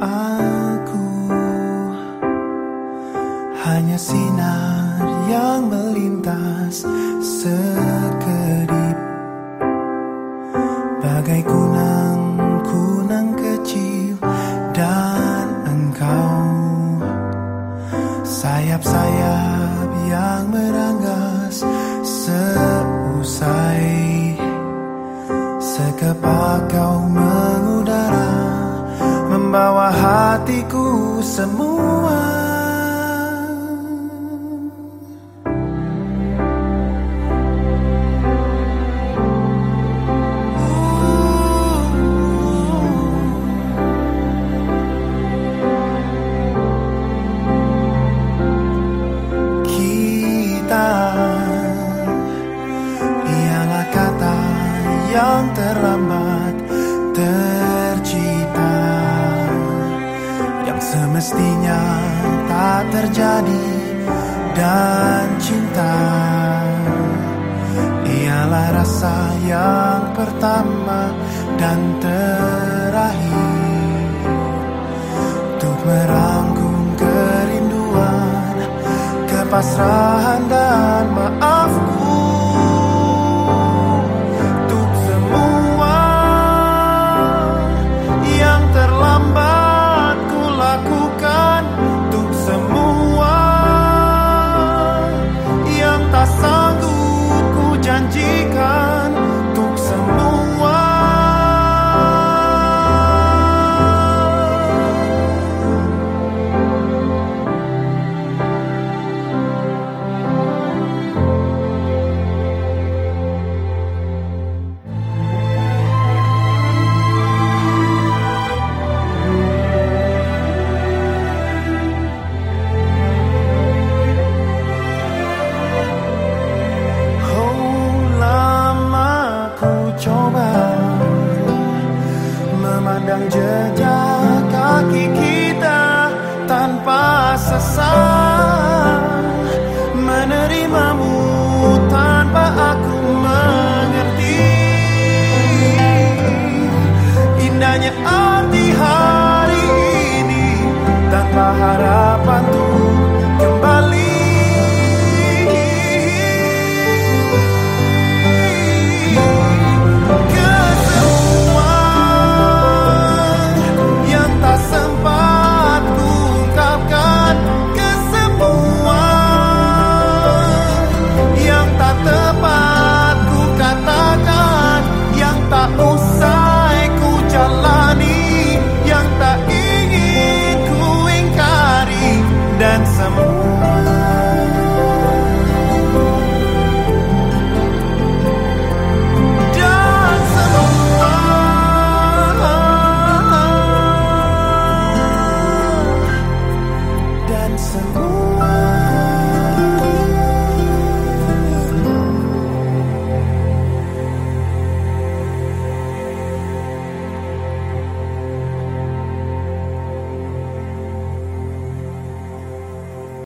aku hanya sinar yang melintas sekedip. Bagai kunang-kunang kecil dan engkau. Sayap-sayap yang meranggas seusai. Sekepak kau mengudara semua. Kita ialah kata yang terlambat yang semestinya tak terjadi dan cinta. Ialah rasa yang pertama dan terakhir. Untuk merangkum kerinduan kepasrahan dan maafku Memandang jejak kaki kita Tanpa sesat Menerimamu tanpa aku mengerti. Indahnya semua